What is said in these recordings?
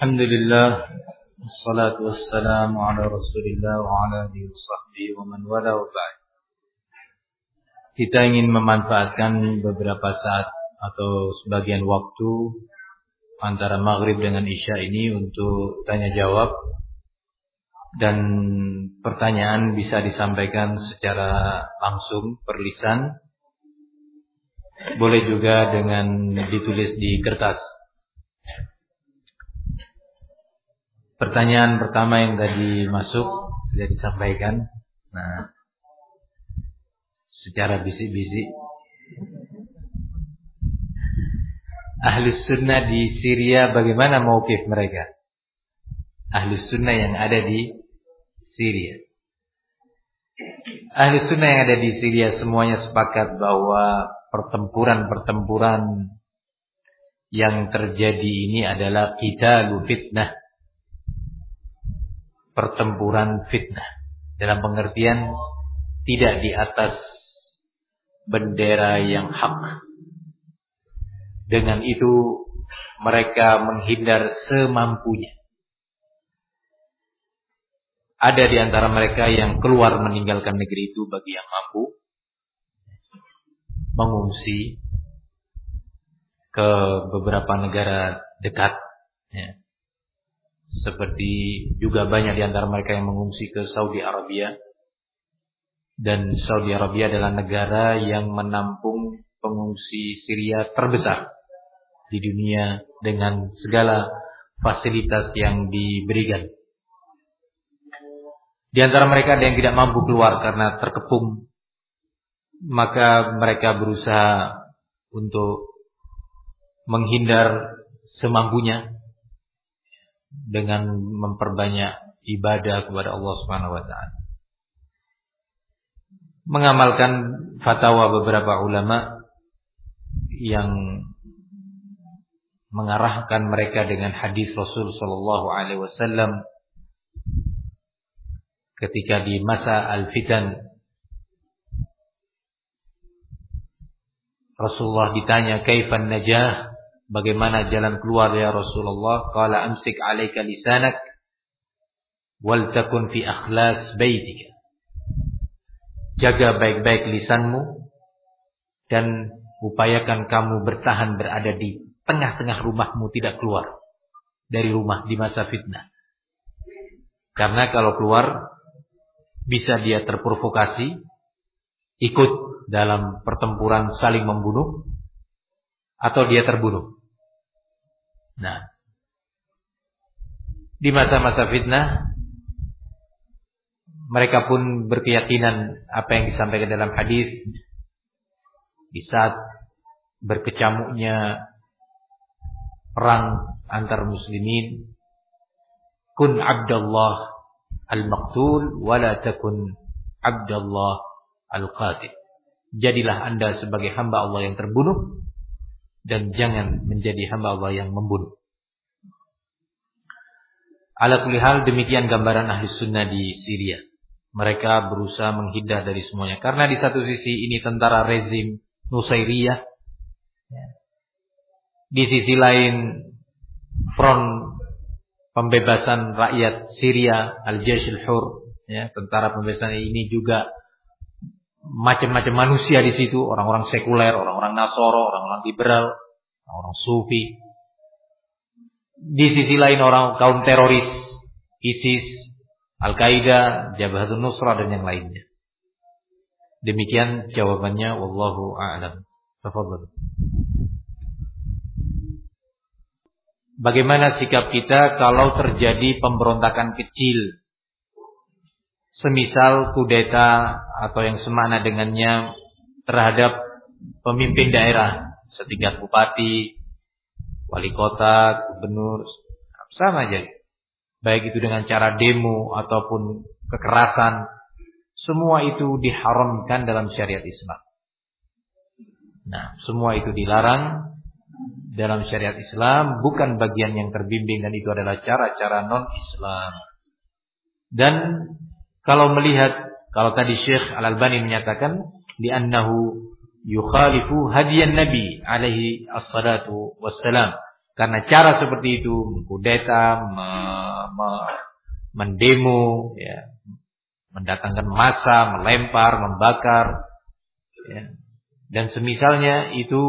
الحمد لله والصلاة والسلام على رسول الله وعلى آله وصحبه ومن والاه وبعد Kita ingin memanfaatkan beberapa saat atau sebagian waktu antara maghrib dengan isya ini untuk tanya jawab dan pertanyaan bisa disampaikan secara langsung perlisan boleh juga dengan ditulis di kertas Pertanyaan pertama yang tadi masuk sudah disampaikan nah secara bisik-bisik Ahli sunnah di Syria bagaimana maukif mereka? Ahli sunnah yang ada di Syria. Ahli sunnah yang ada di Syria semuanya sepakat bahwa pertempuran-pertempuran yang terjadi ini adalah kita fitnah. Pertempuran fitnah. Dalam pengertian tidak di atas bendera yang hak. Dengan itu mereka menghindar semampunya. Ada di antara mereka yang keluar meninggalkan negeri itu bagi yang mampu mengungsi ke beberapa negara dekat ya. Seperti juga banyak di antara mereka yang mengungsi ke Saudi Arabia. Dan Saudi Arabia adalah negara yang menampung pengungsi Syria terbesar di dunia dengan segala fasilitas yang diberikan. Di antara mereka ada yang tidak mampu keluar karena terkepung. Maka mereka berusaha untuk menghindar semampunya dengan memperbanyak ibadah kepada Allah Subhanahu wa taala. Mengamalkan fatwa beberapa ulama yang mengarahkan mereka dengan hadis Rasul sallallahu alaihi wasallam ketika di masa al-fitan Rasulullah ditanya kaifan najah bagaimana jalan keluar ya Rasulullah qala amsik alaika lisanak wal takun fi akhlas baitika jaga baik-baik lisanmu dan upayakan kamu bertahan berada di tengah-tengah rumahmu tidak keluar dari rumah di masa fitnah karena kalau keluar bisa dia terprovokasi, ikut dalam pertempuran saling membunuh, atau dia terbunuh. Nah, di masa-masa fitnah, mereka pun berkeyakinan apa yang disampaikan dalam hadis di saat berkecamuknya perang antar muslimin kun abdullah al-maqtul wala takun abdallah al-qatil. Jadilah Anda sebagai hamba Allah yang terbunuh dan jangan menjadi hamba Allah yang membunuh. Ala hal demikian gambaran ahli sunnah di Syria. Mereka berusaha menghindar dari semuanya. Karena di satu sisi ini tentara rezim Nusairiyah. Di sisi lain front pembebasan rakyat Syria Al-Jaish Hur ya tentara pembebasan ini juga macam-macam manusia di situ. Orang-orang sekuler orang-orang Nasoro orang-orang liberal orang Sufi. Di sisi lain orang kaum teroris ISIS Al-Qaeda Jabhatun Nusra dan yang lainnya. Demikian jawabannya. Wallahu a'lam. Tafadhal. Bagaimana sikap kita kalau terjadi pemberontakan kecil? Semisal kudeta atau yang semana dengannya terhadap pemimpin daerah setingkat bupati, wali kota, gubernur, sama aja. Baik itu dengan cara demo ataupun kekerasan, semua itu diharamkan dalam syariat Islam. Nah, semua itu dilarang dalam syariat Islam bukan bagian yang terbimbing dan itu adalah cara-cara non-Islam. Dan kalau melihat kalau tadi Syekh Al-Albani menyatakan li'annahu yukhalifu hadiyan Nabi alaihi assalatu wassalam Karena cara seperti itu mengkudeta, me, me, mendemo, ya, mendatangkan massa, melempar, membakar, ya, dan semisalnya itu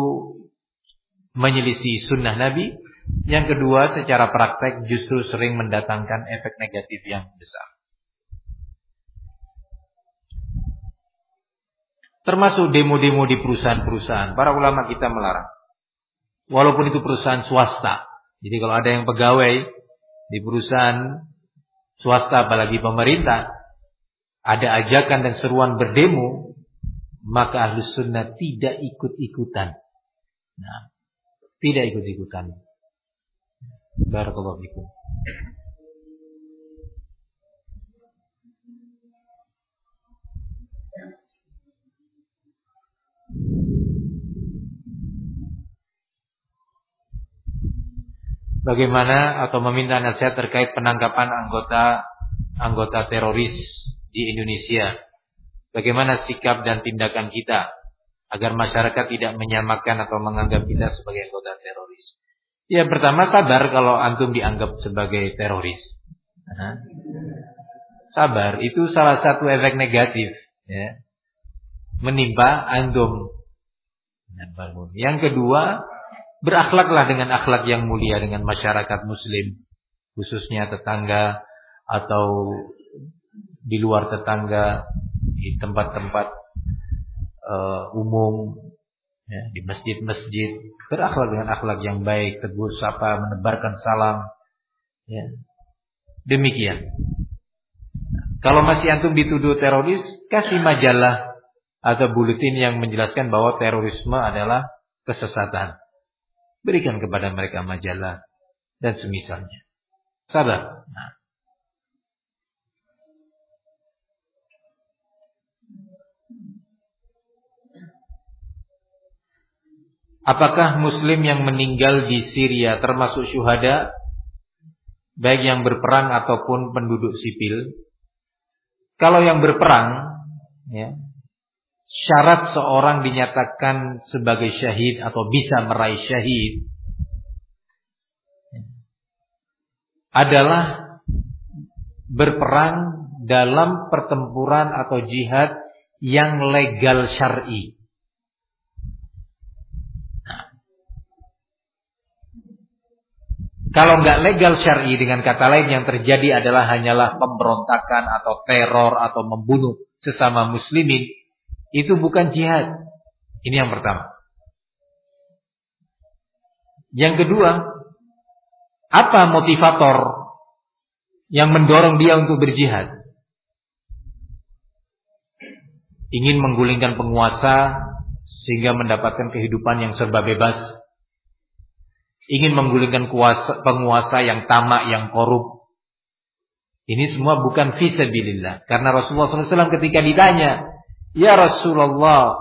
menyelisih sunnah Nabi. Yang kedua, secara praktek justru sering mendatangkan efek negatif yang besar. Termasuk demo-demo di perusahaan-perusahaan. Para ulama kita melarang. Walaupun itu perusahaan swasta. Jadi kalau ada yang pegawai di perusahaan swasta apalagi pemerintah. Ada ajakan dan seruan berdemo. Maka ahlus sunnah tidak ikut-ikutan. Nah, tidak ikut-ikutan. Barakallahu fikum. Bagaimana atau meminta nasihat terkait penangkapan anggota anggota teroris di Indonesia. Bagaimana sikap dan tindakan kita agar masyarakat tidak menyamakan atau menganggap kita sebagai anggota teroris. Ya pertama sabar kalau antum dianggap sebagai teroris. Sabar itu salah satu efek negatif ya. Menimpa antum. Yang kedua, berakhlaklah dengan akhlak yang mulia dengan masyarakat muslim khususnya tetangga atau di luar tetangga di tempat-tempat uh, umum ya, di masjid-masjid. Berakhlak dengan akhlak yang baik tegur sapa menebarkan salam ya. demikian. Kalau masih antum dituduh teroris kasih majalah atau buletin yang menjelaskan bahwa terorisme adalah kesesatan Berikan kepada mereka majalah dan semisalnya. Sabar. Nah. Apakah muslim yang meninggal di Syria termasuk syuhada baik yang berperang ataupun penduduk sipil? Kalau yang berperang ya, syarat seorang dinyatakan sebagai syahid atau bisa meraih syahid adalah berperang dalam pertempuran atau jihad yang legal syar'i. Kalau nggak legal syar'i dengan kata lain yang terjadi adalah hanyalah pemberontakan atau teror atau membunuh sesama muslimin itu bukan jihad. Ini yang pertama. Yang kedua, apa motivator yang mendorong dia untuk berjihad? Ingin menggulingkan penguasa sehingga mendapatkan kehidupan yang serba bebas. Ingin menggulingkan kuasa, penguasa yang tamak, yang korup. Ini semua bukan fisabilillah. Karena Rasulullah SAW ketika ditanya, Ya Rasulullah,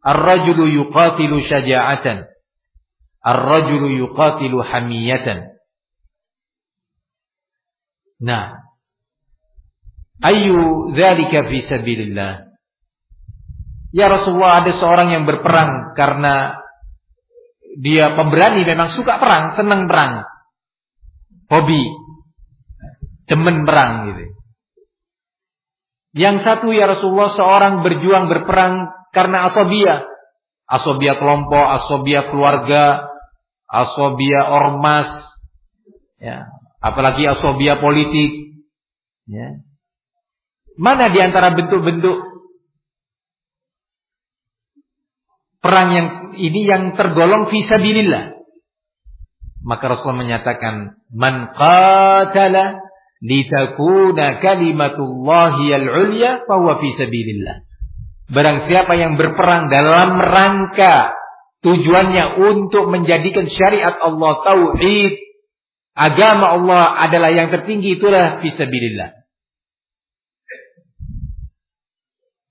ar-rajulu yuqatilu syaja'atan. Ar-rajulu yuqatilu hamiyatan. Nah, ayu dzalika fi sabilillah. Ya Rasulullah ada seorang yang berperang karena dia pemberani memang suka perang, senang perang. Hobi. Demen perang gitu. Yang satu ya Rasulullah seorang berjuang berperang karena asobia. Asobia kelompok, asobia keluarga, asobia ormas, ya, apalagi asobia politik. Ya. Mana di antara bentuk-bentuk perang yang ini yang tergolong visabilillah? Maka Rasulullah menyatakan man qatala litakuna kalimatullahi al-ulya fahuwa fi sabilillah. Barang siapa yang berperang dalam rangka tujuannya untuk menjadikan syariat Allah tauhid agama Allah adalah yang tertinggi itulah fi sabilillah.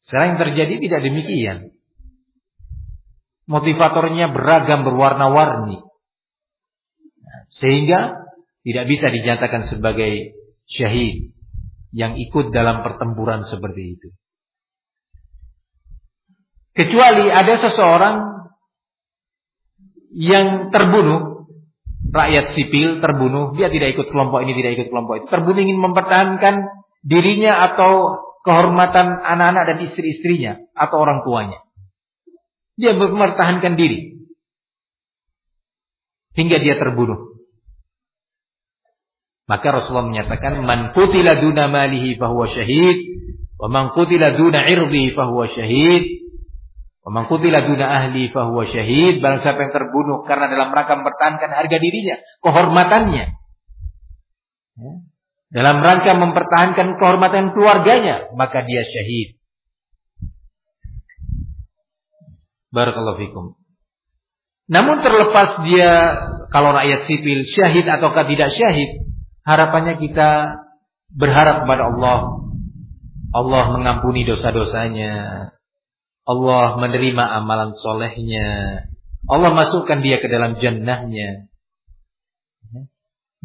Sekarang yang terjadi tidak demikian. Motivatornya beragam berwarna-warni. Sehingga tidak bisa dinyatakan sebagai syahid yang ikut dalam pertempuran seperti itu. Kecuali ada seseorang yang terbunuh rakyat sipil terbunuh, dia tidak ikut kelompok ini, tidak ikut kelompok itu. Terbunuh ingin mempertahankan dirinya atau kehormatan anak-anak dan istri-istrinya atau orang tuanya. Dia mempertahankan diri. Hingga dia terbunuh. Maka Rasulullah menyatakan man qutila duna malihi fahuwa syahid wa man qutila duna irdi fahuwa syahid wa man qutila duna ahli fahuwa syahid barang siapa yang terbunuh karena dalam rangka mempertahankan harga dirinya, kehormatannya. Ya. Dalam rangka mempertahankan kehormatan keluarganya, maka dia syahid. Barakallahu fikum. Namun terlepas dia kalau rakyat sipil syahid ataukah tidak syahid, harapannya kita berharap kepada Allah. Allah mengampuni dosa-dosanya. Allah menerima amalan solehnya. Allah masukkan dia ke dalam jannahnya.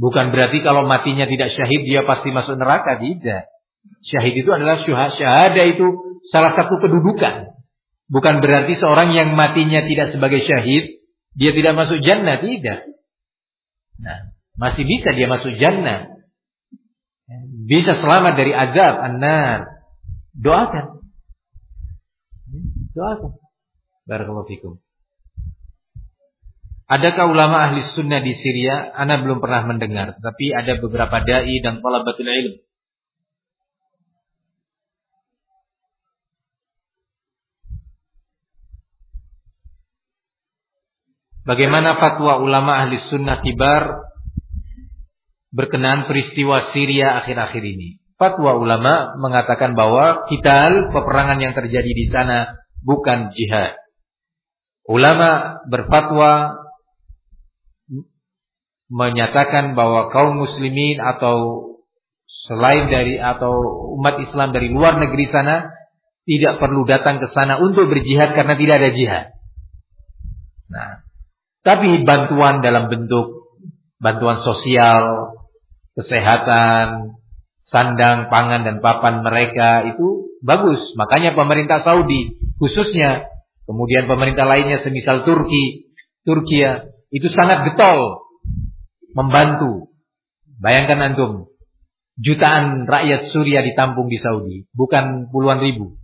Bukan berarti kalau matinya tidak syahid dia pasti masuk neraka. Tidak. Syahid itu adalah syahada itu salah satu kedudukan. Bukan berarti seorang yang matinya tidak sebagai syahid, dia tidak masuk jannah. Tidak. Nah, masih bisa dia masuk jannah. Bisa selamat dari azab, annar. Doakan. Doakan. Barakallahu fikum. Adakah ulama ahli sunnah di Syria? Anda belum pernah mendengar. Tapi ada beberapa da'i dan talabatul ilm. Bagaimana fatwa ulama ahli sunnah kibar berkenaan peristiwa Syria akhir-akhir ini. Fatwa ulama mengatakan bahwa kita peperangan yang terjadi di sana bukan jihad. Ulama berfatwa menyatakan bahwa kaum muslimin atau selain dari atau umat Islam dari luar negeri sana tidak perlu datang ke sana untuk berjihad karena tidak ada jihad. Nah, tapi bantuan dalam bentuk bantuan sosial, kesehatan, sandang, pangan dan papan mereka itu bagus. Makanya pemerintah Saudi khususnya, kemudian pemerintah lainnya semisal Turki, Turkia itu sangat getol membantu. Bayangkan antum, jutaan rakyat Suria ditampung di Saudi, bukan puluhan ribu.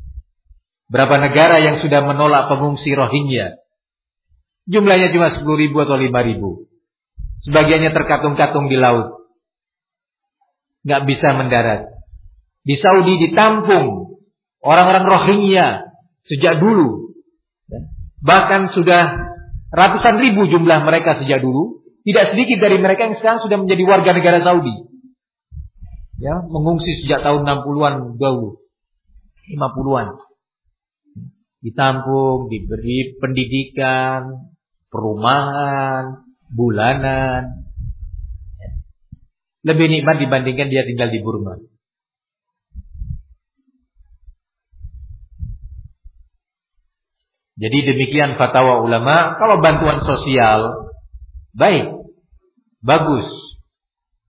Berapa negara yang sudah menolak pengungsi Rohingya? Jumlahnya cuma 10 ribu atau 5 ribu. Sebagiannya terkatung-katung di laut nggak bisa mendarat. Di Saudi ditampung orang-orang Rohingya sejak dulu. Bahkan sudah ratusan ribu jumlah mereka sejak dulu. Tidak sedikit dari mereka yang sekarang sudah menjadi warga negara Saudi. Ya, mengungsi sejak tahun 60-an dahulu. 50-an. Ditampung, diberi pendidikan, perumahan, bulanan, lebih nikmat dibandingkan dia tinggal di Burma. Jadi demikian fatwa ulama, kalau bantuan sosial baik, bagus.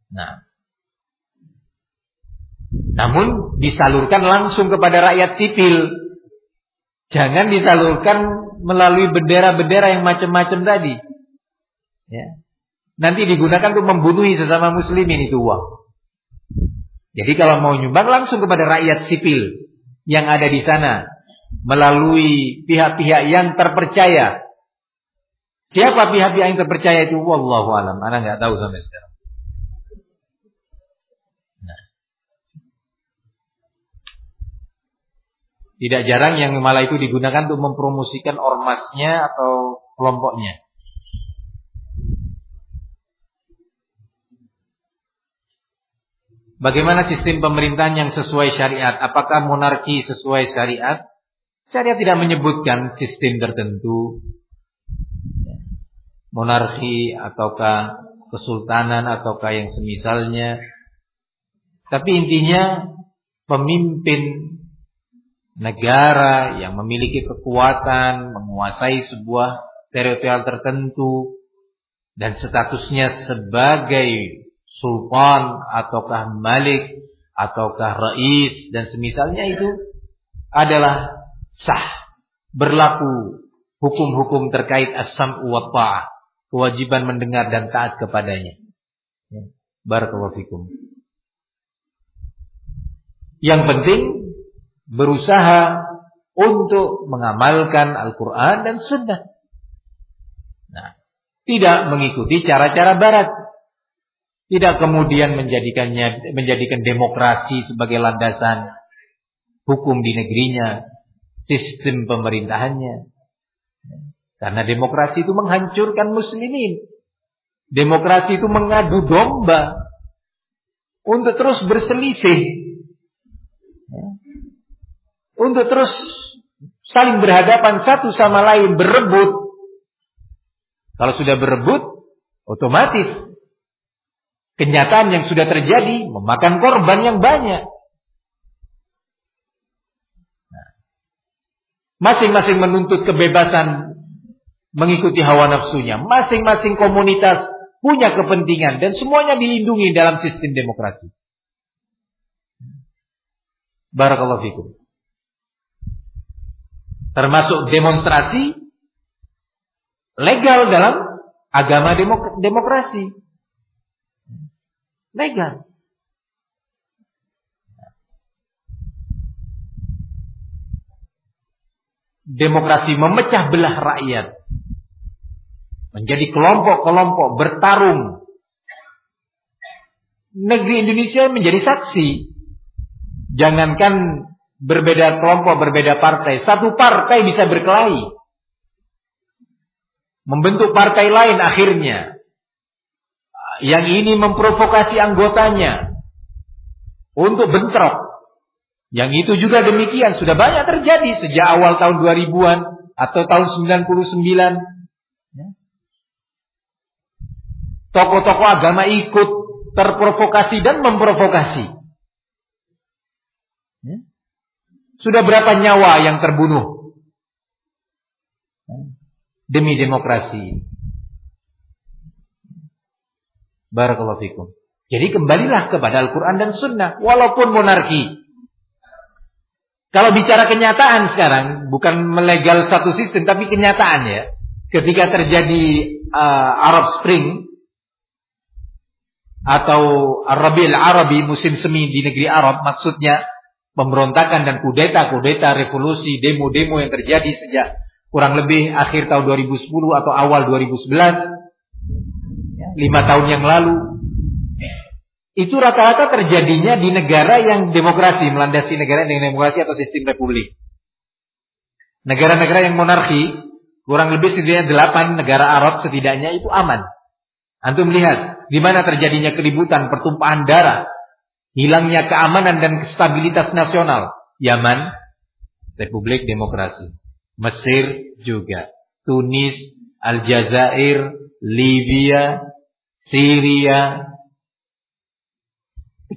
Nah, namun disalurkan langsung kepada rakyat sipil. Jangan disalurkan melalui bendera-bendera yang macam-macam tadi. Ya nanti digunakan untuk membunuhi sesama muslimin itu uang. Jadi kalau mau nyumbang langsung kepada rakyat sipil yang ada di sana melalui pihak-pihak yang terpercaya. Siapa pihak-pihak yang terpercaya itu? Wallahu alam. Ana nggak tahu sampai sekarang. Nah. Tidak jarang yang malah itu digunakan untuk mempromosikan ormasnya atau kelompoknya. Bagaimana sistem pemerintahan yang sesuai syariat? Apakah monarki sesuai syariat? Syariat tidak menyebutkan sistem tertentu. Monarki ataukah kesultanan ataukah yang semisalnya. Tapi intinya pemimpin negara yang memiliki kekuatan, menguasai sebuah teritorial tertentu dan statusnya sebagai sultan ataukah malik ataukah rais dan semisalnya itu adalah sah berlaku hukum-hukum terkait asam wa ta'ah kewajiban mendengar dan taat kepadanya. Ya. Barakallahu. Yang penting berusaha untuk mengamalkan Al-Quran dan Sunnah. Nah, tidak mengikuti cara-cara Barat. Tidak kemudian menjadikannya menjadikan demokrasi sebagai landasan hukum di negerinya, sistem pemerintahannya. Karena demokrasi itu menghancurkan muslimin. Demokrasi itu mengadu domba untuk terus berselisih. Untuk terus saling berhadapan satu sama lain, berebut. Kalau sudah berebut, otomatis kenyataan yang sudah terjadi memakan korban yang banyak. Masing-masing menuntut kebebasan mengikuti hawa nafsunya. Masing-masing komunitas punya kepentingan dan semuanya dilindungi dalam sistem demokrasi. Barakallahu fikum. Termasuk demonstrasi legal dalam agama demok demokrasi. Legal. Demokrasi memecah belah rakyat menjadi kelompok-kelompok bertarung. Negeri Indonesia menjadi saksi. Jangankan berbeda kelompok, berbeda partai. Satu partai bisa berkelahi. Membentuk partai lain akhirnya. Yang ini memprovokasi anggotanya. Untuk bentrok. Yang itu juga demikian. Sudah banyak terjadi sejak awal tahun 2000-an. Atau tahun 99 Tokoh-tokoh agama ikut terprovokasi dan memprovokasi. Ya. Sudah berapa nyawa yang terbunuh demi demokrasi? Barakallahu fikum. Jadi kembalilah kepada Al-Quran dan Sunnah. Walaupun monarki. Kalau bicara kenyataan sekarang. Bukan melegal satu sistem. Tapi kenyataan ya. Ketika terjadi uh, Arab Spring atau Rabiul Arabi musim semi di negeri Arab maksudnya pemberontakan dan kudeta, kudeta, revolusi, demo-demo yang terjadi sejak kurang lebih akhir tahun 2010 atau awal 2011 lima tahun yang lalu itu rata-rata terjadinya di negara yang demokrasi melandasi negara dengan demokrasi atau sistem republik negara-negara yang monarki kurang lebih setidaknya delapan negara Arab setidaknya itu aman Antum lihat di mana terjadinya keributan, pertumpahan darah, hilangnya keamanan dan stabilitas nasional. Yaman, Republik Demokrasi. Mesir juga. Tunis, Aljazair, Libya, Syria.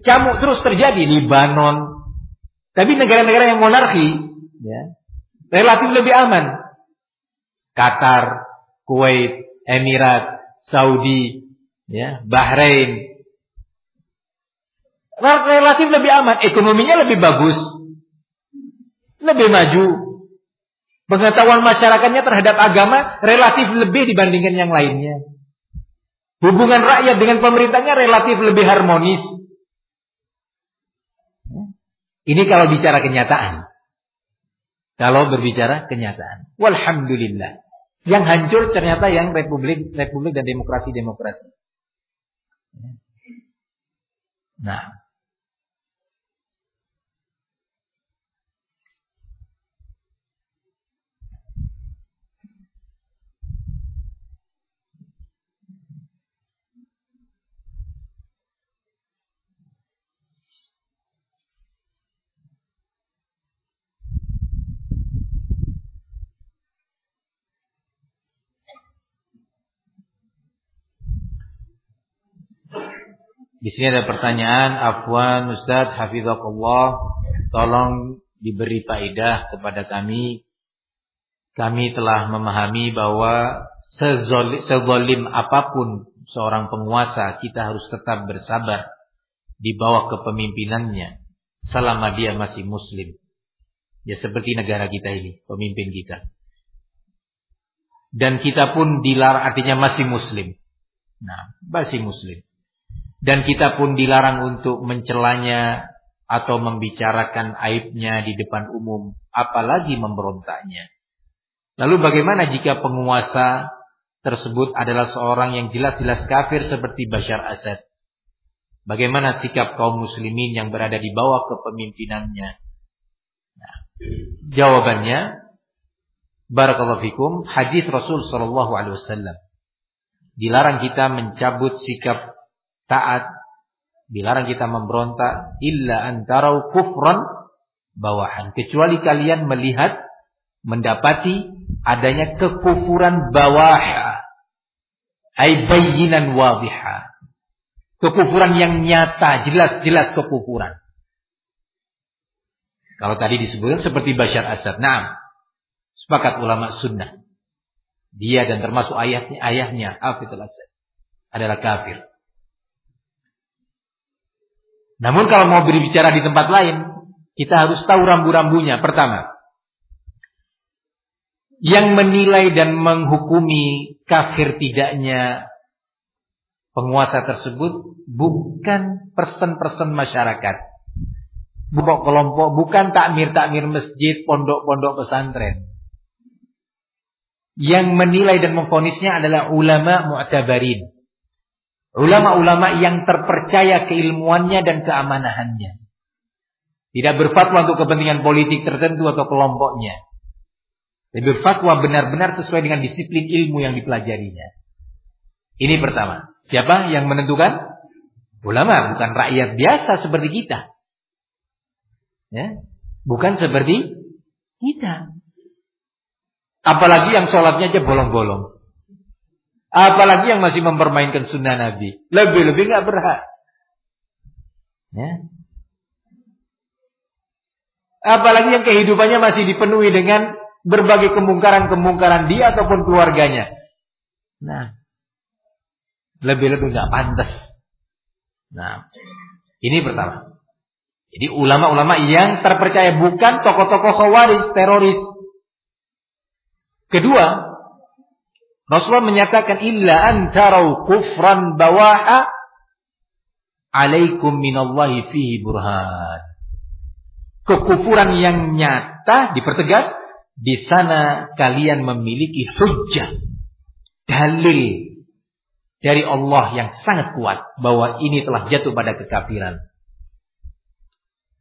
Camuk terus terjadi Libanon. Tapi negara-negara yang monarki ya, relatif lebih aman. Qatar, Kuwait, Emirat, Saudi, ya, Bahrain. Relatif lebih aman, ekonominya lebih bagus, lebih maju. Pengetahuan masyarakatnya terhadap agama relatif lebih dibandingkan yang lainnya. Hubungan rakyat dengan pemerintahnya relatif lebih harmonis. Ini kalau bicara kenyataan. Kalau berbicara kenyataan. Walhamdulillah. Yang hancur ternyata yang republik, republik dan demokrasi-demokrasi. Nah, Di sini ada pertanyaan, Afwan Ustaz Hafizahullah, tolong diberi faedah kepada kami. Kami telah memahami bahwa sezolim apa pun seorang penguasa, kita harus tetap bersabar di bawah kepemimpinannya selama dia masih muslim. Ya seperti negara kita ini, pemimpin kita. dan kita pun dilarang artinya masih muslim. Nah, masih muslim. Dan kita pun dilarang untuk mencelanya atau membicarakan aibnya di depan umum, apalagi memberontaknya. Lalu bagaimana jika penguasa tersebut adalah seorang yang jelas-jelas kafir seperti Bashar Assad? Bagaimana sikap kaum muslimin yang berada di bawah kepemimpinannya? Nah, jawabannya, Barakallahu fikum, hadis Rasul sallallahu alaihi wasallam. Dilarang kita mencabut sikap taat, dilarang kita memberontak illa antarau kufran bawahan, kecuali kalian melihat mendapati adanya kekufuran bawah ay bayinan wadiha. Kekufuran yang nyata, jelas-jelas kekufuran. Kalau tadi disebutkan seperti Bashar Assad. Nah, Sepakat ulama sunnah. Dia dan termasuk ayahnya, ayahnya Hafizul Asad adalah kafir. Namun kalau mau berbicara di tempat lain, kita harus tahu rambu-rambunya. Pertama, yang menilai dan menghukumi kafir tidaknya penguasa tersebut bukan person-person masyarakat. Bukan kelompok, bukan takmir-takmir masjid, pondok-pondok pesantren. Yang menilai dan memfonisnya adalah ulama mu'tabarin. Ulama-ulama yang terpercaya keilmuannya dan keamanahannya. Tidak berfatwa untuk kepentingan politik tertentu atau kelompoknya. Tapi berfatwa benar-benar sesuai dengan disiplin ilmu yang dipelajarinya. Ini pertama. Siapa yang menentukan? Ulama, bukan rakyat biasa seperti kita. Ya, bukan seperti kita. Apalagi yang sholatnya aja bolong-bolong. Apalagi yang masih mempermainkan sunnah Nabi. Lebih-lebih nggak berhak. Ya. Apalagi yang kehidupannya masih dipenuhi dengan berbagai kemungkaran-kemungkaran dia ataupun keluarganya. Nah, lebih-lebih nggak pantas. Nah, ini pertama. Jadi ulama-ulama yang terpercaya bukan tokoh-tokoh khawarij, teroris. Kedua, Rasulullah menyatakan illa antarau kufran bawaha alaikum minallahi fihi burhan. Kekufuran yang nyata dipertegas di sana kalian memiliki hujjah dalil dari Allah yang sangat kuat bahwa ini telah jatuh pada kekafiran.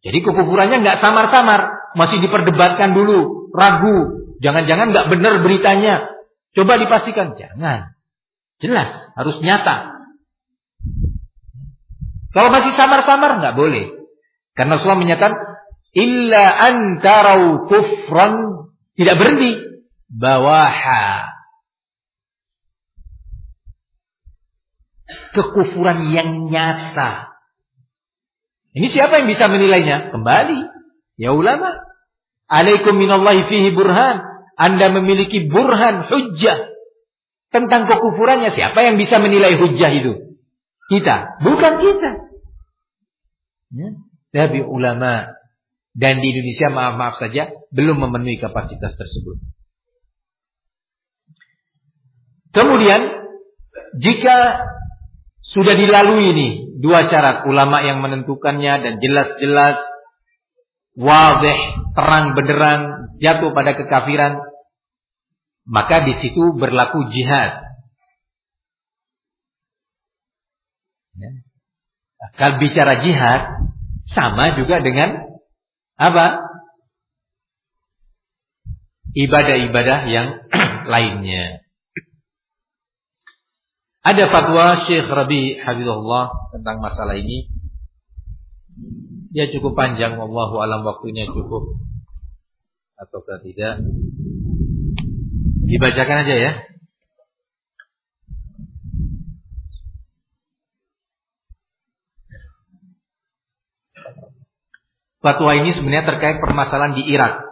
Jadi kekufurannya nggak samar-samar, masih diperdebatkan dulu, ragu, Jangan-jangan nggak benar beritanya. Coba dipastikan. Jangan. Jelas. Harus nyata. Kalau masih samar-samar nggak boleh. Karena Rasulullah menyatakan illa antarau kufran tidak berhenti bawaha kekufuran yang nyata. Ini siapa yang bisa menilainya? Kembali ya ulama. Alaikum minallahi fihi burhan. Anda memiliki burhan hujjah tentang kekufurannya. Siapa yang bisa menilai hujjah itu? Kita, bukan kita. Ya. Tapi ulama dan di Indonesia maaf-maaf saja belum memenuhi kapasitas tersebut. Kemudian jika sudah dilalui ini dua syarat ulama yang menentukannya dan jelas-jelas wadih, terang benderang, jatuh pada kekafiran, maka di situ berlaku jihad. Ya. Kalau bicara jihad, sama juga dengan apa? Ibadah-ibadah yang lainnya. Ada fatwa Syekh Rabi Habibullah tentang masalah ini. Dia cukup panjang, wallahu alam waktunya cukup ataukah tidak. Dibacakan aja ya. Fatwa ini sebenarnya terkait permasalahan di Irak.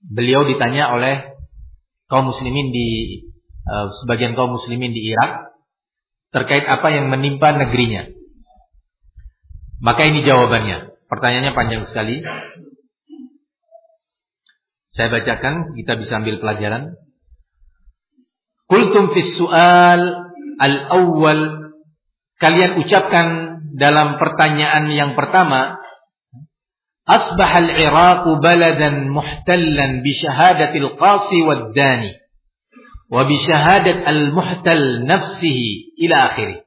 Beliau ditanya oleh kaum muslimin di uh, sebagian kaum muslimin di Irak terkait apa yang menimpa negerinya. Maka ini jawabannya. Pertanyaannya panjang sekali. Saya bacakan, kita bisa ambil pelajaran. Kultum fis su'al al-awwal kalian ucapkan dalam pertanyaan yang pertama asbah al-Iraq baladan muhtallan bi syahadatil qasi wad dani wa bi syahadat al-muhtal nafsihi ila akhirih.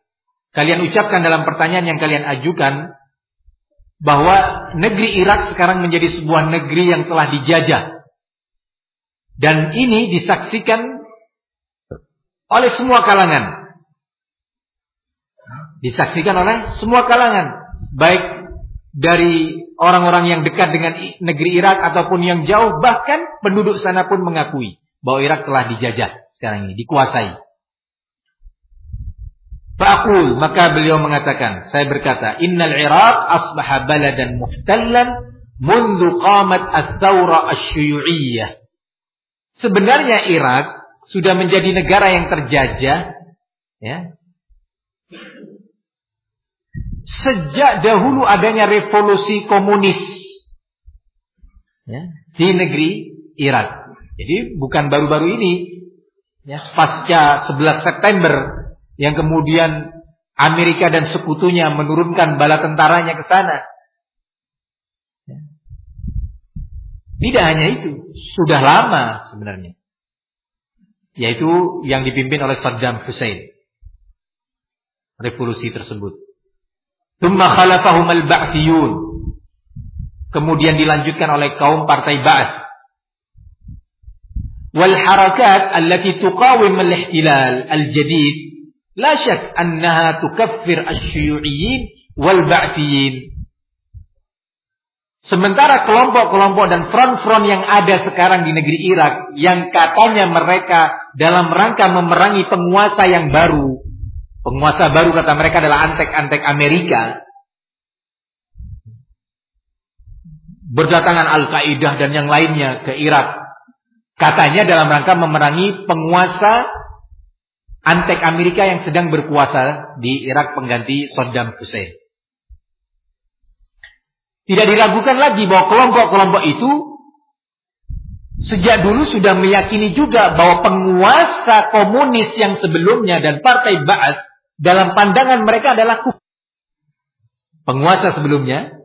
Kalian ucapkan dalam pertanyaan yang kalian ajukan bahwa negeri Irak sekarang menjadi sebuah negeri yang telah dijajah. Dan ini disaksikan oleh semua kalangan. Disaksikan oleh semua kalangan. Baik dari orang-orang yang dekat dengan negeri Irak ataupun yang jauh. Bahkan penduduk sana pun mengakui bahwa Irak telah dijajah sekarang ini. Dikuasai. Fa'akul, maka beliau mengatakan, saya berkata, Innal Iraq asbaha baladan muhtallan mundu qamat as-thawra Sebenarnya Irak sudah menjadi negara yang terjajah ya. Sejak dahulu adanya revolusi komunis ya, di negeri Irak. Jadi bukan baru-baru ini ya, pasca 11 September yang kemudian Amerika dan sekutunya menurunkan bala tentaranya ke sana. Ya. Tidak hanya itu, sudah lama sebenarnya yaitu yang dipimpin oleh Saddam Hussein. Revolusi tersebut. Tumma khalafahum al-Ba'thiyun. Kemudian dilanjutkan oleh kaum partai Ba'ath. Wal harakat allati tuqawim al-ihtilal al-jadid la syak annaha tukaffir asy-syuyu'iyyin wal ba'thiyin Sementara kelompok-kelompok dan front-front yang ada sekarang di negeri Irak yang katanya mereka dalam rangka memerangi penguasa yang baru. Penguasa baru kata mereka adalah antek-antek Amerika. Berdatangan Al-Qaeda dan yang lainnya ke Irak. Katanya dalam rangka memerangi penguasa antek Amerika yang sedang berkuasa di Irak pengganti Saddam Hussein. Tidak diragukan lagi bahwa kelompok-kelompok itu sejak dulu sudah meyakini juga bahwa penguasa komunis yang sebelumnya dan partai Ba'ath dalam pandangan mereka adalah kufur. Penguasa sebelumnya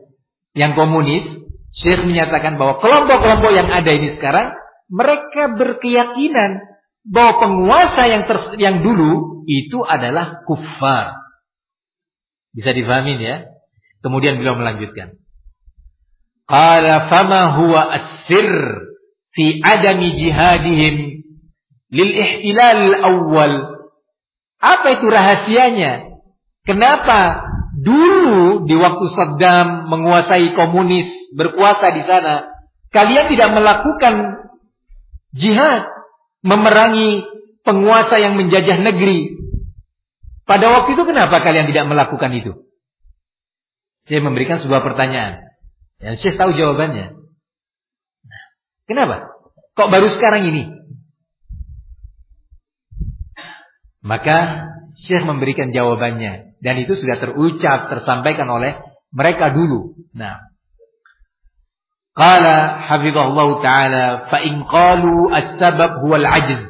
yang komunis, Syekh menyatakan bahwa kelompok-kelompok yang ada ini sekarang mereka berkeyakinan bahwa penguasa yang ter, yang dulu itu adalah kufar. Bisa difahami ya? Kemudian beliau melanjutkan. Qala fama huwa as-sir fi adami jihadihim lil ihtilal awal. Apa itu rahasianya? Kenapa dulu di waktu Saddam menguasai komunis, berkuasa di sana, kalian tidak melakukan jihad, memerangi penguasa yang menjajah negeri. Pada waktu itu kenapa kalian tidak melakukan itu? Saya memberikan sebuah pertanyaan. Yang Syekh tahu jawabannya. Nah, kenapa? Kok baru sekarang ini? Maka Syekh memberikan jawabannya. Dan itu sudah terucap, tersampaikan oleh mereka dulu. Nah. Qala hafizahullah ta'ala fa qalu as-sabab huwa al-'ajz.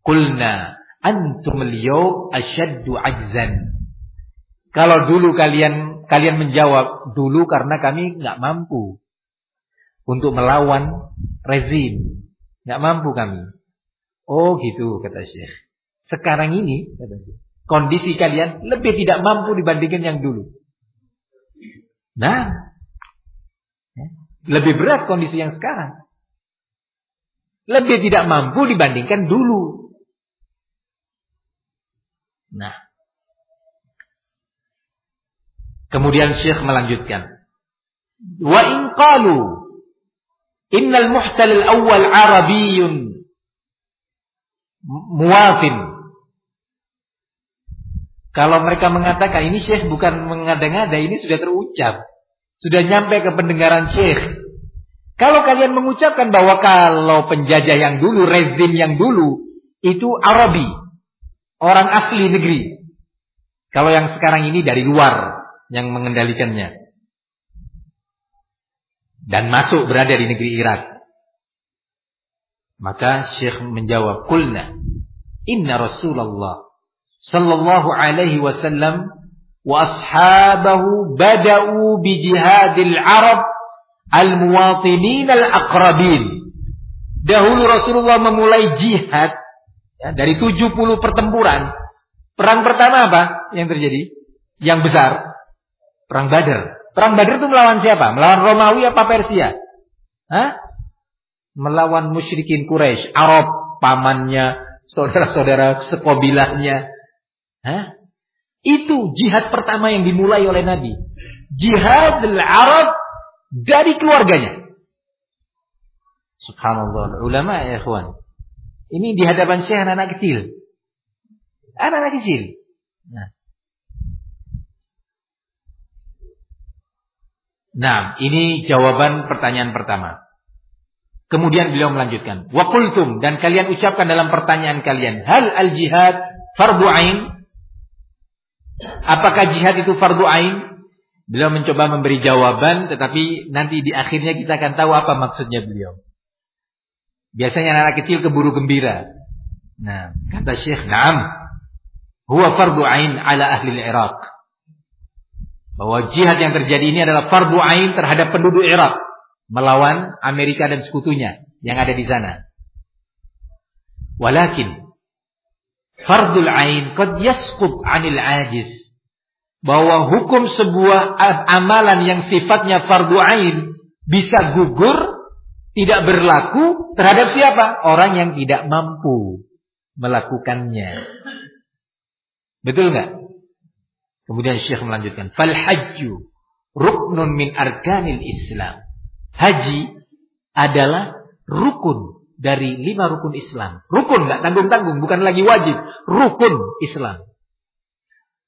Qulna antum al-yawm ashaddu 'ajzan. Kalau dulu kalian kalian menjawab dulu karena kami nggak mampu untuk melawan rezim, nggak mampu kami. Oh gitu kata Syekh. Sekarang ini kata Syekh, kondisi kalian lebih tidak mampu dibandingkan yang dulu. Nah, lebih berat kondisi yang sekarang. Lebih tidak mampu dibandingkan dulu. Nah, Kemudian Syekh melanjutkan. Wa in qalu innal muhtal al-awwal arabiyyun muwafin. Kalau mereka mengatakan ini Syekh bukan mengada-ngada, ini sudah terucap. Sudah nyampe ke pendengaran Syekh. Kalau kalian mengucapkan bahwa kalau penjajah yang dulu, rezim yang dulu, itu Arabi. Orang asli negeri. Kalau yang sekarang ini dari luar yang mengendalikannya. Dan masuk berada di negeri Irak. Maka Syekh menjawab, Kulna. Inna Rasulullah sallallahu alaihi wasallam bada'u bi jihadil Arab al-muwatinin al-aqrabin. Dahulu Rasulullah memulai jihad ya, dari 70 pertempuran. Perang pertama apa yang terjadi? Yang besar. Perang Badar. Perang Badar itu melawan siapa? Melawan Romawi apa Persia? Hah? Melawan musyrikin Quraisy, Arab, pamannya, saudara-saudara sekobilahnya. Hah? Itu jihad pertama yang dimulai oleh Nabi. Jihad al-Arab dari keluarganya. Subhanallah, ulama ya ikhwan. Ini di hadapan Syekh anak-anak kecil. Anak-anak kecil. Nah. Nah, ini jawaban pertanyaan pertama. Kemudian beliau melanjutkan, "Wa dan kalian ucapkan dalam pertanyaan kalian, hal al-jihad fardu ain?" Apakah jihad itu fardu ain? Beliau mencoba memberi jawaban tetapi nanti di akhirnya kita akan tahu apa maksudnya beliau. Biasanya anak, kecil keburu gembira. Nah, kata Syekh, "Na'am. Huwa fardu ain ala ahli Iraq." Bahwa jihad yang terjadi ini adalah fardu ain terhadap penduduk Irak melawan Amerika dan sekutunya yang ada di sana. Walakin fardul ain qad yasqut 'anil ajiz. Bahwa hukum sebuah amalan yang sifatnya fardu ain bisa gugur, tidak berlaku terhadap siapa? Orang yang tidak mampu melakukannya. Betul nggak? Kemudian Syekh melanjutkan, "Fal hajju ruknun min arkanil Islam." Haji adalah rukun dari lima rukun Islam. Rukun nggak tanggung-tanggung, bukan lagi wajib, rukun Islam.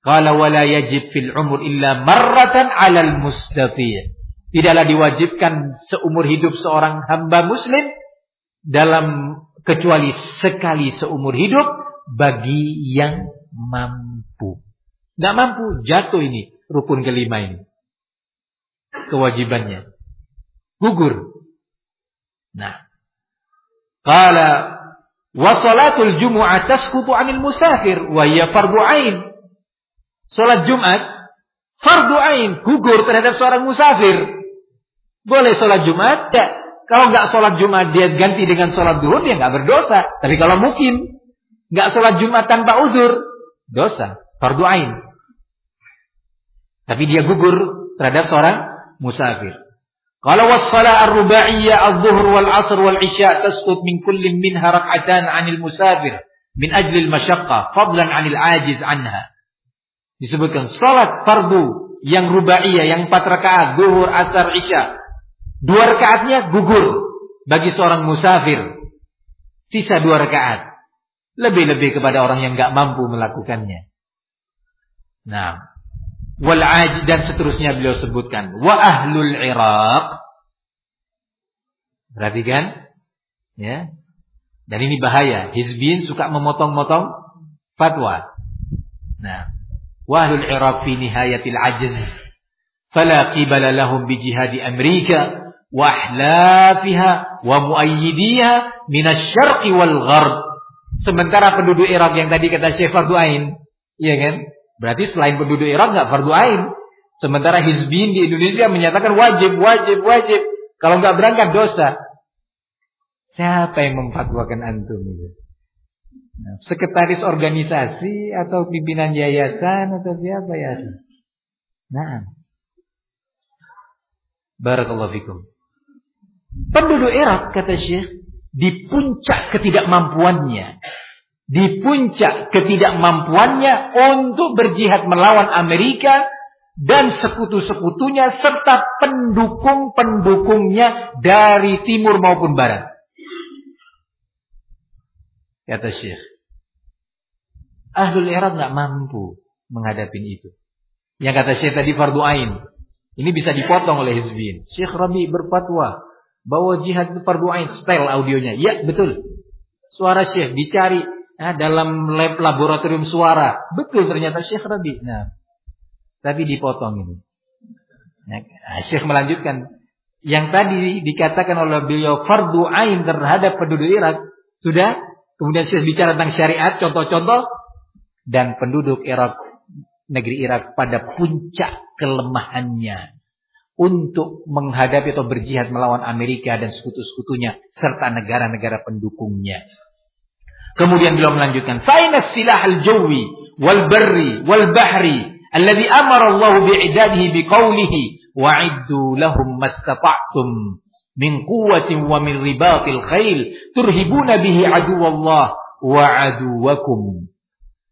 Qala wala yajib fil umur illa marratan 'alal mustati'. Tidaklah diwajibkan seumur hidup seorang hamba muslim dalam kecuali sekali seumur hidup bagi yang mampu. Nggak mampu, jatuh ini rukun kelima ini. Kewajibannya. Gugur. Nah. Qala wa salatul jumu'ah tasqutu 'anil musafir wa hiya fardhu ain. Salat Jumat fardu ain, gugur terhadap seorang musafir. Boleh salat Jumat, ya. Kalau nggak sholat Jumat dia ganti dengan sholat duhur dia nggak berdosa. Tapi kalau mungkin nggak sholat Jumat tanpa uzur, dosa. Fardu ain. Tapi dia gugur terhadap seorang musafir. Kalau wassalah ar-ruba'iyyah az-zuhr wal 'asr wal 'isya tasqut min kullin minha rak'atan 'anil musafir min ajli al-mashaqqa fadlan 'anil 'ajiz anha. Disebutkan salat fardu yang rubaiyah yang empat rakaat zuhur, asar, isya. Dua rakaatnya gugur bagi seorang musafir. Sisa dua rakaat. Lebih-lebih kepada orang yang nggak mampu melakukannya. Nah, wal dan seterusnya beliau sebutkan. Wa ahlul Iraq. Perhatikan ya. Dan ini bahaya. Hizbin suka memotong-motong fatwa. Nah. Wa ahlul Iraq fi nihayatil ajz. Fala qibala lahum bi jihadi Amerika. Wa ahlafiha wa muayyidiha min asy-syarqi wal gharb. Sementara penduduk Irak yang tadi kata Syekh Farduain iya kan Berarti selain penduduk Irak nggak fardu ain. Sementara Hizbin di Indonesia menyatakan wajib, wajib, wajib. Kalau nggak berangkat dosa. Siapa yang memfatwakan antum? Nah, sekretaris organisasi atau pimpinan yayasan atau siapa ya? Nah. Barakallahu fikum. Penduduk Irak kata Syekh di puncak ketidakmampuannya di puncak ketidakmampuannya untuk berjihad melawan Amerika dan sekutu-sekutunya serta pendukung-pendukungnya dari timur maupun barat. Kata Syekh. Ahlul Irak nggak mampu menghadapi itu. Yang kata Syekh tadi fardu ain. Ini bisa dipotong oleh Hizbin. Syekh Rabi berfatwa bahwa jihad itu fardu ain. Style audionya. Ya betul. Suara Syekh dicari ya, dalam lab laboratorium suara. Betul ternyata Syekh Rabi. Nah, tapi dipotong ini. Ya, nah, Syekh melanjutkan yang tadi dikatakan oleh beliau fardu ain terhadap penduduk Irak sudah Kemudian Syekh bicara tentang syariat, contoh-contoh. Dan penduduk Irak, negeri Irak pada puncak kelemahannya. Untuk menghadapi atau berjihad melawan Amerika dan sekutu-sekutunya. Serta negara-negara pendukungnya. Kemudian beliau melanjutkan. Fainas silah al-jawi wal barri wal bahri. Alladhi amara Allah bi'idadihi biqawlihi. Wa'iddu lahum mastata'tum min quwwatin wa min ribatil khail turhibuna bihi aduwallah wa aduwakum.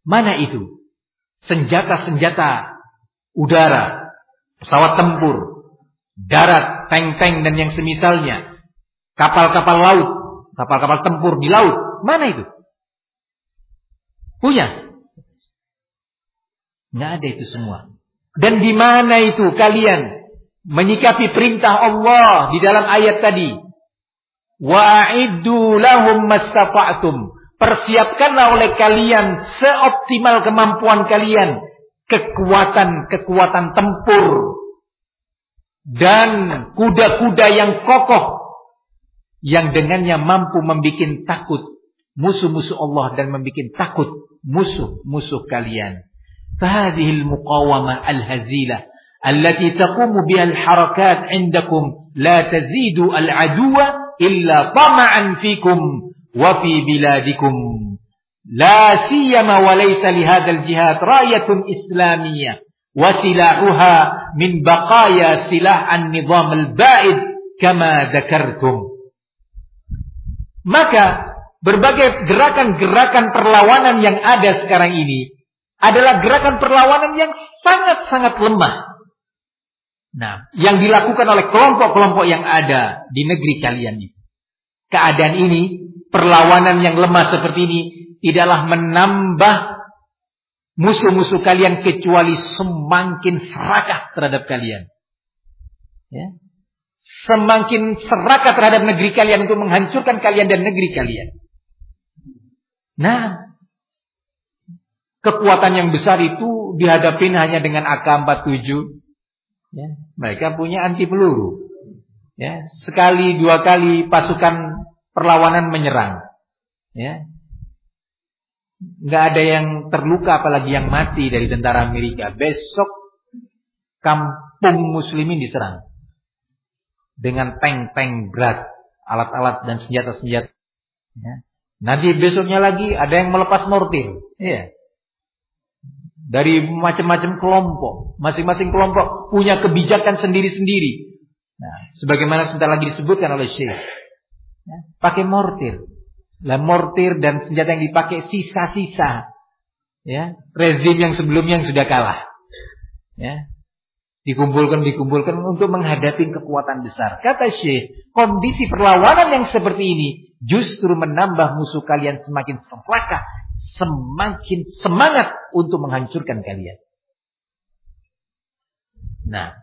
Mana itu? Senjata-senjata udara, pesawat tempur, darat, tank-tank dan yang semisalnya, kapal-kapal laut, kapal-kapal tempur di laut. Mana itu? Punya? Nggak ada itu semua. Dan di mana itu kalian menyikapi perintah Allah di dalam ayat tadi. Wa'iddu lahum mastata'tum. Persiapkanlah oleh kalian seoptimal kemampuan kalian kekuatan-kekuatan tempur dan kuda-kuda yang kokoh yang dengannya mampu membuat takut musuh-musuh Allah dan membuat takut musuh-musuh kalian. Fahadhil muqawamah al-hazilah التي تقوم بها الحركات عندكم لا تزيد العدو إلا طمعا فيكم وفي بلادكم لا سيما وليس لهذا الجهاد راية إسلامية وسلاحها من بقايا سلاح النظام البائد كما ذكرتم maka berbagai gerakan-gerakan perlawanan yang ada sekarang ini adalah gerakan perlawanan yang sangat-sangat lemah Nah, yang dilakukan oleh kelompok-kelompok yang ada di negeri kalian ini. Keadaan ini, perlawanan yang lemah seperti ini, tidaklah menambah musuh-musuh kalian kecuali semakin serakah terhadap kalian. Ya. Semakin serakah terhadap negeri kalian untuk menghancurkan kalian dan negeri kalian. Nah, kekuatan yang besar itu dihadapi hanya dengan AK-47 Ya, mereka punya anti peluru. Ya, sekali dua kali pasukan perlawanan menyerang. Ya. Nggak ada yang terluka apalagi yang mati dari tentara Amerika. Besok kampung muslimin diserang. Dengan tank-tank berat, alat-alat dan senjata-senjata. Ya. Nanti besoknya lagi ada yang melepas mortir. Ya dari macam-macam kelompok. Masing-masing kelompok punya kebijakan sendiri-sendiri. Nah, sebagaimana sebentar lagi disebutkan oleh Syekh. Ya, pakai mortir. Lah mortir dan senjata yang dipakai sisa-sisa. Ya, rezim yang sebelumnya yang sudah kalah. Ya. Dikumpulkan, dikumpulkan untuk menghadapi kekuatan besar. Kata Syekh, kondisi perlawanan yang seperti ini justru menambah musuh kalian semakin serakah semakin semangat untuk menghancurkan kalian. Nah,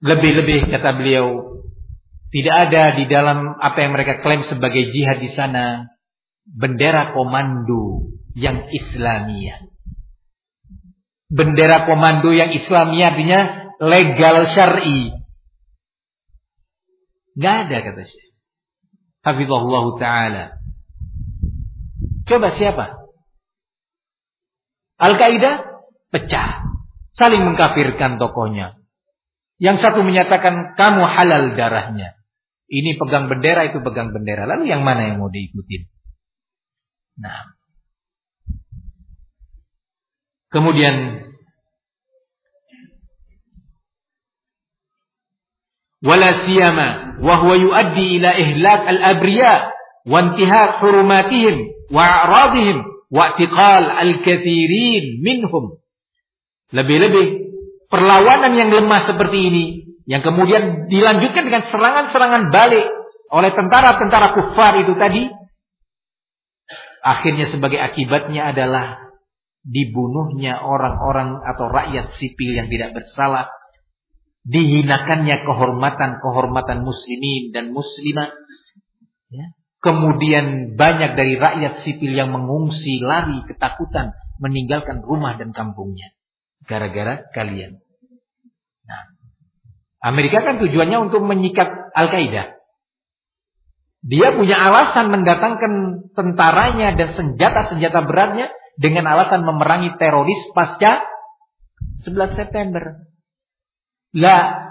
lebih-lebih kata beliau, tidak ada di dalam apa yang mereka klaim sebagai jihad di sana bendera komando yang Islamiyah. Bendera komando yang Islamiyah artinya legal syar'i. Gak ada kata saya. Hafizahullah Ta'ala. Coba siapa? Al-Qaeda pecah. Saling mengkafirkan tokohnya. Yang satu menyatakan kamu halal darahnya. Ini pegang bendera, itu pegang bendera. Lalu yang mana yang mau diikutin? Nah. Kemudian wala siyama wa huwa yuaddi ila ihlak al-abriya wa intihak hurumatihim wa a'radihim wa i'tiqal al-katsirin minhum. Lebih-lebih perlawanan yang lemah seperti ini yang kemudian dilanjutkan dengan serangan-serangan balik oleh tentara-tentara kufar itu tadi akhirnya sebagai akibatnya adalah dibunuhnya orang-orang atau rakyat sipil yang tidak bersalah dihinakannya kehormatan-kehormatan muslimin dan muslimat. Ya. Kemudian banyak dari rakyat sipil yang mengungsi, lari, ketakutan, meninggalkan rumah dan kampungnya. Gara-gara kalian. Nah, Amerika kan tujuannya untuk menyikat Al-Qaeda. Dia punya alasan mendatangkan tentaranya dan senjata-senjata beratnya dengan alasan memerangi teroris pasca 11 September. Lah,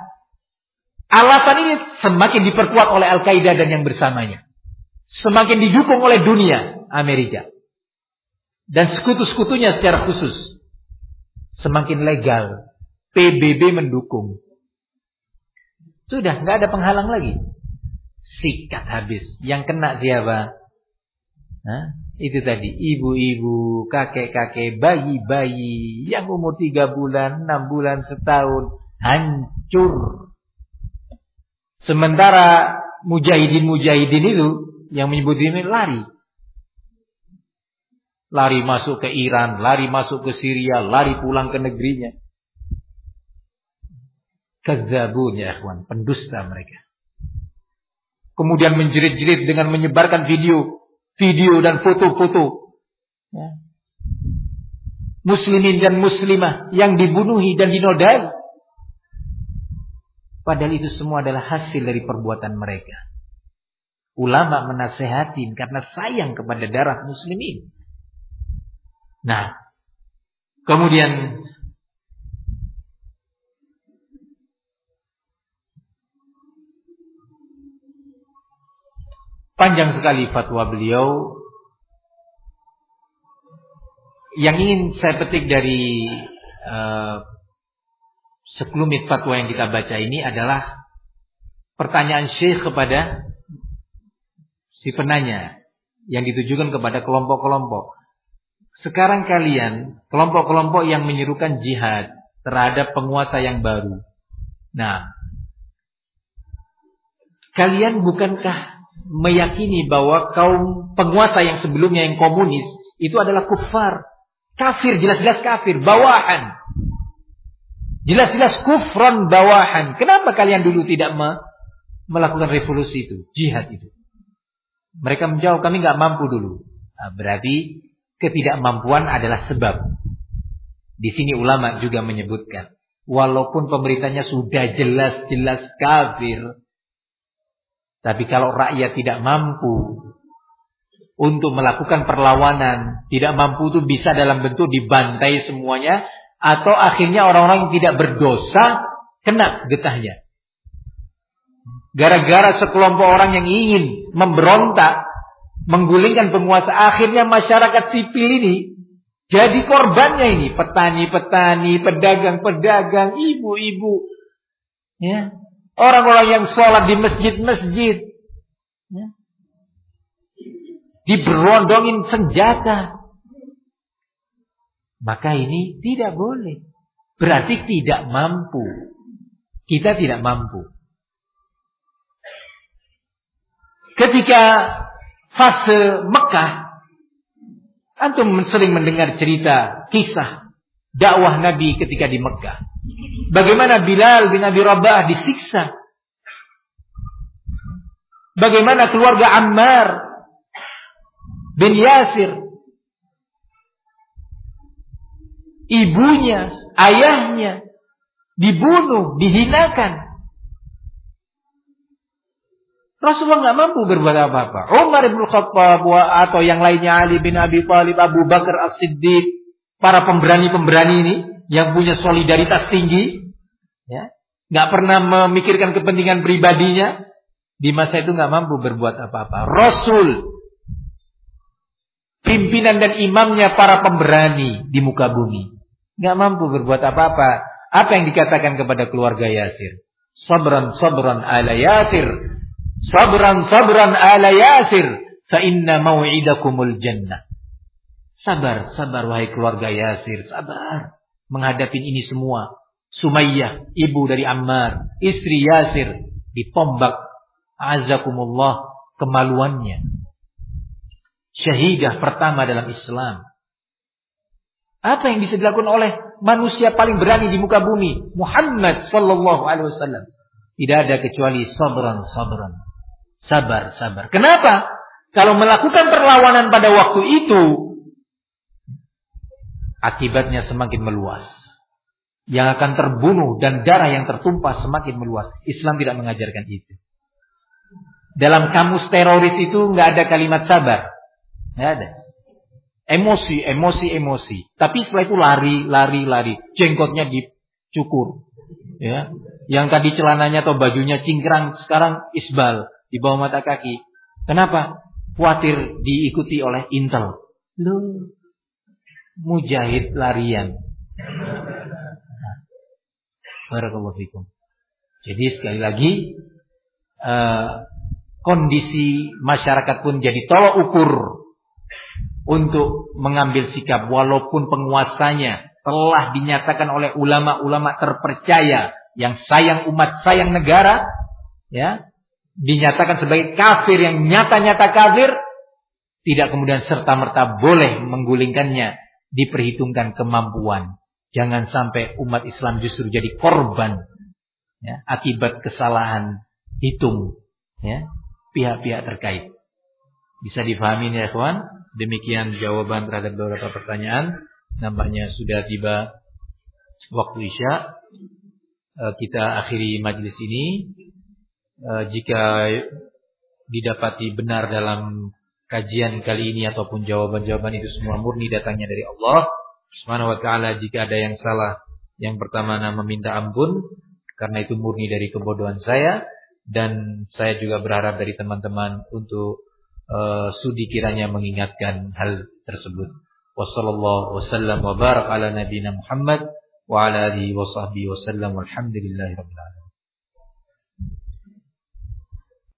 alasan ini semakin diperkuat oleh Al-Qaeda dan yang bersamanya. Semakin didukung oleh dunia Amerika. Dan sekutu-sekutunya secara khusus. Semakin legal. PBB mendukung. Sudah, nggak ada penghalang lagi. Sikat habis. Yang kena siapa? Hah? Itu tadi, ibu-ibu, kakek-kakek, bayi-bayi, yang umur tiga bulan, enam bulan, setahun, hancur. Sementara mujahidin-mujahidin itu, yang menyebut ini lari. Lari masuk ke Iran, lari masuk ke Syria, lari pulang ke negerinya. Kezabun ya ikhwan, pendusta mereka. Kemudian menjerit-jerit dengan menyebarkan video video dan foto-foto ya. muslimin dan muslimah yang dibunuhi dan dinodai. Padahal itu semua adalah hasil dari perbuatan mereka. Ulama menasehatin karena sayang kepada darah muslimin. Nah, kemudian Panjang sekali fatwa beliau. Yang ingin saya petik dari uh, sekelumit fatwa yang kita baca ini adalah pertanyaan Syekh kepada si penanya yang ditujukan kepada kelompok-kelompok. Sekarang kalian kelompok-kelompok yang menyerukan jihad terhadap penguasa yang baru. Nah, kalian bukankah meyakini bahwa kaum penguasa yang sebelumnya yang komunis itu adalah kufar. Kafir, jelas-jelas kafir, bawahan. Jelas-jelas kufran bawahan. Kenapa kalian dulu tidak me melakukan revolusi itu, jihad itu? Mereka menjawab, kami nggak mampu dulu. Nah, berarti ketidakmampuan adalah sebab. Di sini ulama juga menyebutkan, walaupun pemerintahnya sudah jelas-jelas kafir, tapi kalau rakyat tidak mampu untuk melakukan perlawanan, tidak mampu itu bisa dalam bentuk dibantai semuanya, atau akhirnya orang-orang yang tidak berdosa kena getahnya. Gara-gara sekelompok orang yang ingin memberontak, menggulingkan penguasa, akhirnya masyarakat sipil ini jadi korbannya ini. Petani-petani, pedagang-pedagang, ibu-ibu. Ya, Orang-orang yang sholat di masjid-masjid. Ya. Diberondongin senjata. Maka ini tidak boleh. Berarti tidak mampu. Kita tidak mampu. Ketika fase Mekah, antum sering mendengar cerita kisah dakwah Nabi ketika di Mekah. Bagaimana Bilal bin Abi Rabah disiksa. Bagaimana keluarga Ammar bin Yasir. Ibunya, ayahnya dibunuh, dihinakan. Rasulullah nggak mampu berbuat apa-apa. Umar bin Khattab atau yang lainnya Ali bin Abi Thalib, Abu Bakar As-Siddiq, para pemberani-pemberani ini yang punya solidaritas tinggi, ya, nggak pernah memikirkan kepentingan pribadinya, di masa itu nggak mampu berbuat apa-apa. Rasul, pimpinan dan imamnya para pemberani di muka bumi, nggak mampu berbuat apa-apa. Apa yang dikatakan kepada keluarga Yasir? Sabran sabran ala Yasir. Sabran sabran ala Yasir. Fa inna mau'idakumul jannah. Sabar, sabar wahai keluarga Yasir, sabar menghadapi ini semua. Sumayyah, ibu dari Ammar, istri Yasir, ditombak. Azakumullah kemaluannya. Syahidah pertama dalam Islam. Apa yang bisa dilakukan oleh manusia paling berani di muka bumi? Muhammad sallallahu alaihi wasallam. Tidak ada kecuali sabran sabran. Sabar, sabar. Kenapa? Kalau melakukan perlawanan pada waktu itu, akibatnya semakin meluas. Yang akan terbunuh dan darah yang tertumpah semakin meluas. Islam tidak mengajarkan itu. Dalam kamus teroris itu nggak ada kalimat sabar. Nggak ada. Emosi, emosi, emosi. Tapi setelah itu lari, lari, lari. Jenggotnya dicukur. Ya. Yang tadi celananya atau bajunya cingkrang, sekarang isbal di bawah mata kaki. Kenapa? Khawatir diikuti oleh intel. Loh, mujahid larian. Barakallahu fikum. Jadi sekali lagi uh, kondisi masyarakat pun jadi tolok ukur untuk mengambil sikap walaupun penguasanya telah dinyatakan oleh ulama-ulama terpercaya yang sayang umat, sayang negara, ya, dinyatakan sebagai kafir yang nyata-nyata kafir, tidak kemudian serta-merta boleh menggulingkannya, diperhitungkan kemampuan. Jangan sampai umat Islam justru jadi korban ya, akibat kesalahan hitung ya, pihak-pihak terkait. Bisa difahami ya kawan? Demikian jawaban terhadap beberapa pertanyaan. Nampaknya sudah tiba waktu Isya. Eh, kita akhiri majlis ini. Eh, jika didapati benar dalam kajian kali ini ataupun jawaban-jawaban itu semua murni datangnya dari Allah Subhanahu wa taala jika ada yang salah yang pertama nama meminta ampun karena itu murni dari kebodohan saya dan saya juga berharap dari teman-teman untuk uh, sudi kiranya mengingatkan hal tersebut. Wassallallahu wasallam wa barak ala nabiyina Muhammad wa ala alihi wa sahbihi wasallam walhamdulillahi rabbil alamin.